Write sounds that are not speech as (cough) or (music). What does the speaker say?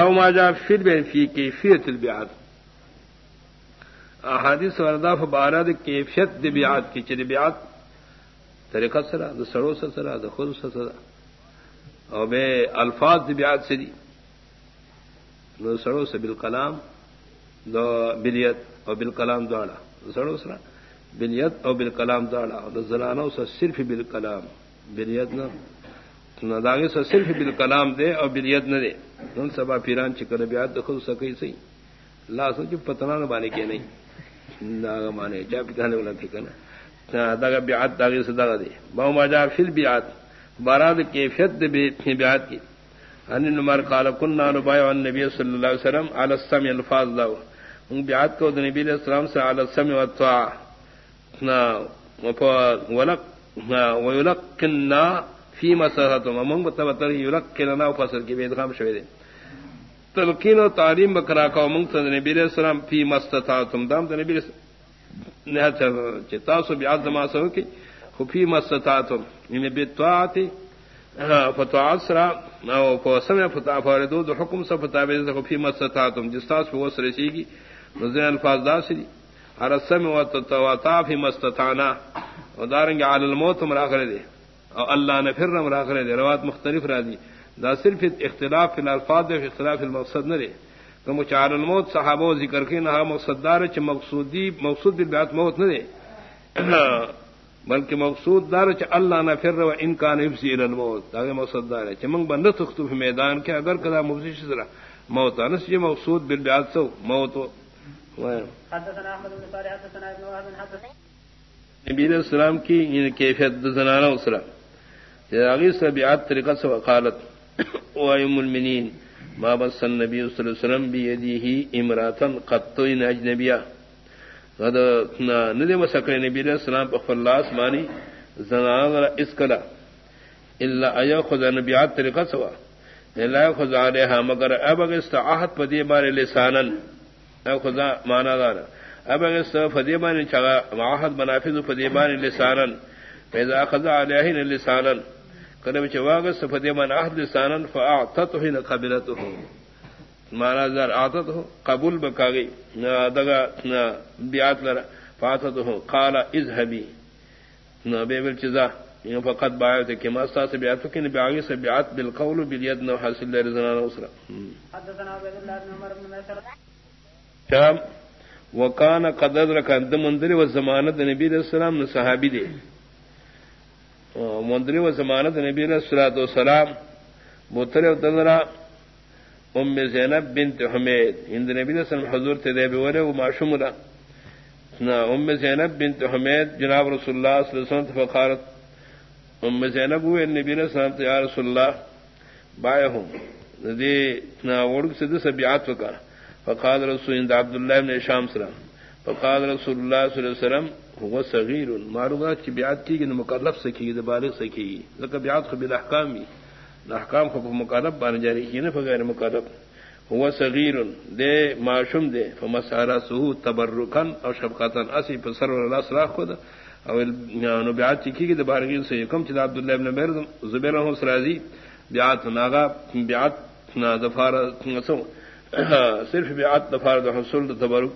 او ما جاء في البيان في كيفية البيعات احادیث وردا فبارد کیفیت دبیات کی چھ دبیات طریقہ سرا دا سڑو سے سرا دا خود سے سرا. او بے الفاظ دبیات سے دی. نو سڑو سے بالکلام دو بلیت او بالکلام دوڑا سڑو سرا بلیت او بالکلام دوڑا دا زنانو سے صرف بالکلام. بلیت نہ نہ داغے سے صرف بالکلام دے اور بلیت نہ دے. ان سبا پیران چکر بیات خود سکی سی. لا سو جو پتنا نہ بانے کے نہیں داغا مانے چا پتانے والا تھی کنا داغا بیات داغے سے داغا دے باؤ ما جا فل بیات باراد کیفیت دے بیات کی ان نمر قال كنا نبايع النبي صلى الله عليه وسلم على السمع الفاظ له ان بیات کو نبی علیہ السلام سے على السمع والطاعه نا ولق ويلقنا فی مسحت امنگ متبتر یلقننا فصل کی بے ادغام شوی دے تلقین و تعلیم بکرا کا امنگ تن نبی علیہ السلام فی مستطاعتم. دام تن نبی نہت چتا سو بیاد زما سو کی خفی مستطاعتم. یعنی بیتواعت فتوعات سرا او فسمع فتاع فاردو، دو حکم سا فتاع بیزا خفی مستطاعتم. جستاس فی وصر سیگی نزین الفاظ دا سری علی السمع و تتواتا فی مستطاعنا. و دارنگی علی الموت مراخر دے اور اللہ نے پھر نم راخرے دے روات مختلف را دی. دا صرف اختلاف فی الالفاظ دے اختلاف المقصد نہ دے۔ کہ مچار الموت صحابہ ذکر کی نہ مقصد دار چ مقصودی مقصود بیات موت نہ دے۔ (clears throat) بلکہ مقصود دار چ اللہ نہ پھر و ان کا نفسی الموت۔ دا مقصد دار چ منگ بند تختو میدان کے اگر کدا مفسی سرا موت انس یہ مقصود بالبیات سو موت حدثنا احمد بن صالح حدثنا ابن وهب حدثنا نبی علیہ السلام کی کیفیت زنانہ اسرا۔ سبیات طریقہ سے وقالت (coughs) وائم المنین ما بس النبی صلی اللہ علیہ وسلم بیدیہ امراتن قطوین اجنبیہ غد ندی مسکر نبی علیہ السلام پر خلاص مانی زنان اس کلا. اللہ ایو خود نبیات طریقہ سوا. اللہ خود علیہا، مگر اب اگر استعاہت پدی بار لسانن. اب خدا مانا دارا اب اگر استعاہت پدی چگا معاہد منافذ پدی بار لسانن. فیضا خدا علیہن لسانن. کرے چواگ سفدے من احد لسانا فاعتت ہی نہ قبلت ہو مانا زر آتت ہو قبول بکا گئی نہ دگا نہ بیات لرا فاعتت ہو قال اذهبی نہ بے بل چزا یہ فقط باعت کہ ماستا سے بیات کہ نبی آگے سے بیات بالقول بالید نہ حاصل لے رزنا اسرا شام وکان قدر رکن دمندری و ضمانت نبی علیہ السلام نے صحابی دے مندری و ضمانت نبی السلاۃ والسلام بوتر تذرا ام زینب بنت حمید، ہند نبی السلام حضور تے دے بورے و معشوم را ام زینب بنت حمید، جناب رسول اللہ صلی اللہ علیہ وسلم فقارت ام زینب ہوئے، نبی علیہ السلام تے یا رسول اللہ، بائے ہوں دی نا وڑک سے دس بیعت وکا۔ فقال رسول عبداللہ بن شام سلام۔ فقال رسول اللہ صلی اللہ علیہ وسلم، هو صغیر معلومہ کی بیعت کی گی مکلف سے کی گی بالغ سے کی گی لیکن بیعت کو بالاحکام بھی احکام کو مکلف بان جاری کی نہ غیر مکلف۔ هو صغیر دے معشوم دے۔ فمسارا سہو تبرکن اور شفقتن۔ اسی پر سر اللہ صلاح خود۔ او نو بیعت کی گی بالغ سے کم چلا عبداللہ ابن عمر زبیر رحمہ سرازی بیعت ناغا، بیعت نا دفار (clears throat) صرف بیعت دفار حصول تبرک۔